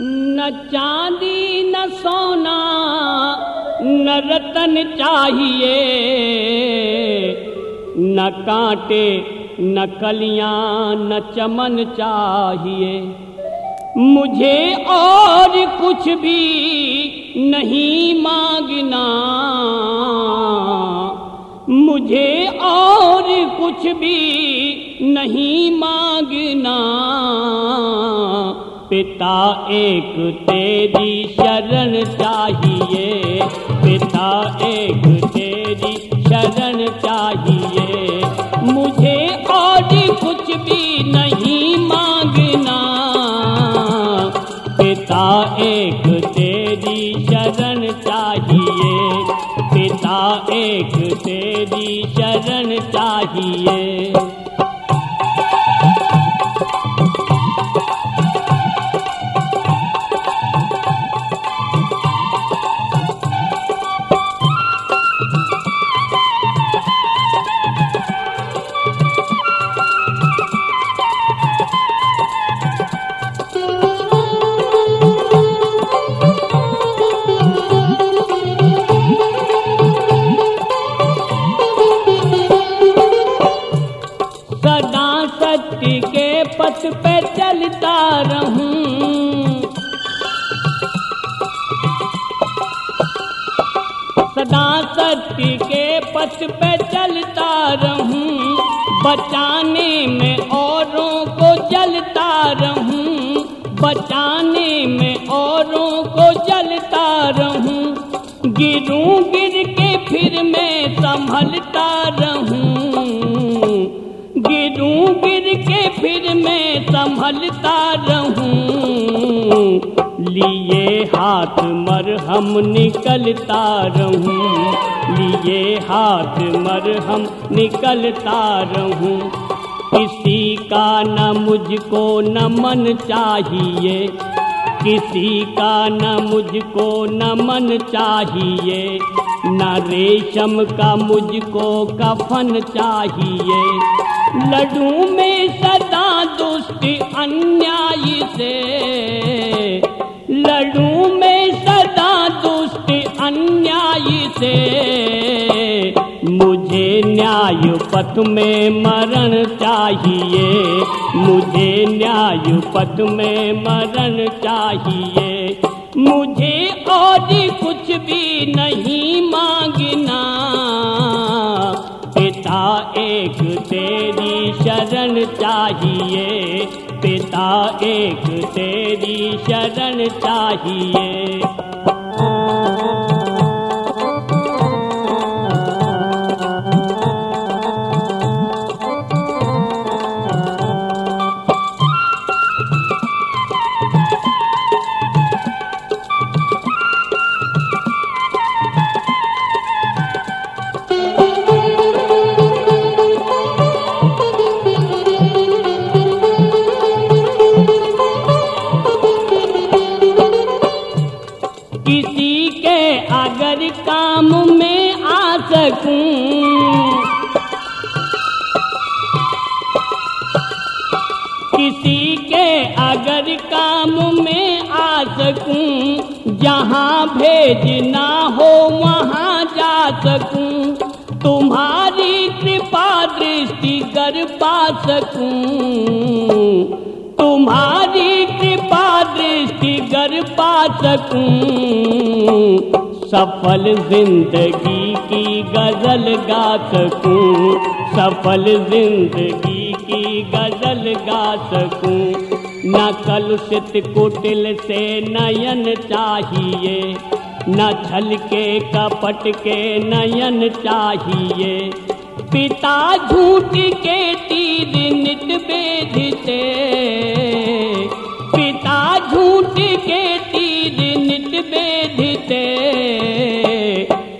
न चांदी, न सोना, न रतन चाहिए, न कांटे, न कलियाँ, न चमन चाहिए। मुझे और कुछ भी नहीं मांगना। मुझे और कुछ भी नहीं मांगना। पिता, एक तेरी शरण चाहिए। पिता, एक तेरी शरण चाहिए। मुझे और कुछ भी नहीं मांगना। पिता, एक तेरी शरण चाहिए। पिता, एक तेरी शरण चाहिए। सदा सत्य के पथ पे चलता रहूँ। सदा सत्य के पथ पे चलता रहूँ। बचाने में औरों को जलता रहूँ। बचाने में औरों को जलता रहूँ। गिरूं गिर के फिर मैं संभलता रहूँ। गिरूं के फिर मैं संभलता रहूँ। लिए हाथ मरहम निकलता रहूँ। लिए हाथ मरहम निकलता रहूँ। किसी का न मुझको न मन चाहिए। किसी का न मुझको न मन चाहिए। न रेशम का मुझको कफन चाहिए। लडू में सदा दुष्ट अन्याय से। लडू में सदा दुष्ट अन्याय से। मुझे न्याय पथ में मरण चाहिए। मुझे न्याय पथ में मरण चाहिए। मुझे और कुछ भी नहीं मांगना। पिता, एक तेरी शरण चाहिए। पिता, एक तेरी शरण चाहिए। काम में आ सकूँ। किसी के अगर काम में आ सकूँ, जहाँ भेजना हो वहाँ जा सकूँ। तुम्हारी कृपा दृष्टि कर पा सकूँ। तुम्हारी कृपा दृष्टि कर पा सकूँ। सफल ज़िंदगी की गज़ल गा सकूँ सफल ज़िंदगी की गज़ल गा सकूँ न कलुषित कुटिल से नयन चाहिए, न छल के कपट के नयन चाहिए। पिता झूठ के तीर नित बेधते। बेधते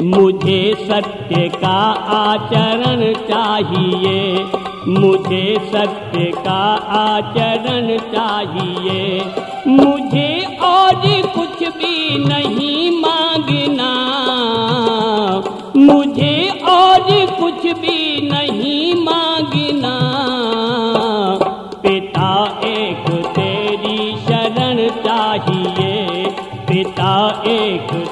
मुझे सत्य का आचरण चाहिए। मुझे सत्य का आचरण चाहिए। मुझे और कुछ भी नहीं एक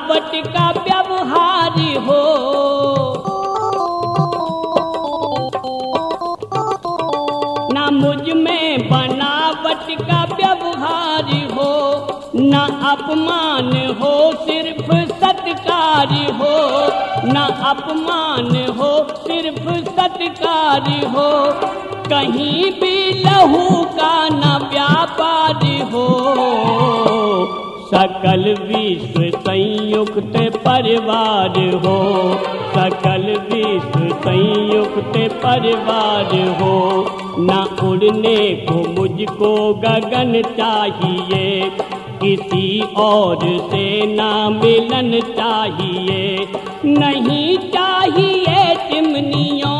मिलावट का व्यवहारी हो। ना मुझमें बनावट का व्यवहारी हो, ना अपमान हो सिर्फ़ सत्कार हो। ना अपमान हो सिर्फ़ सत्कार हो। कहीं भी लहू का ना सकल विश्व संयुक्त परिवार हो, सकल विश्व संयुक्त परिवार हो। न उड़ने को मुझको गगन चाहिए, किसी और से ना मिलन चाहिए। नहीं चाहिए चिमनियों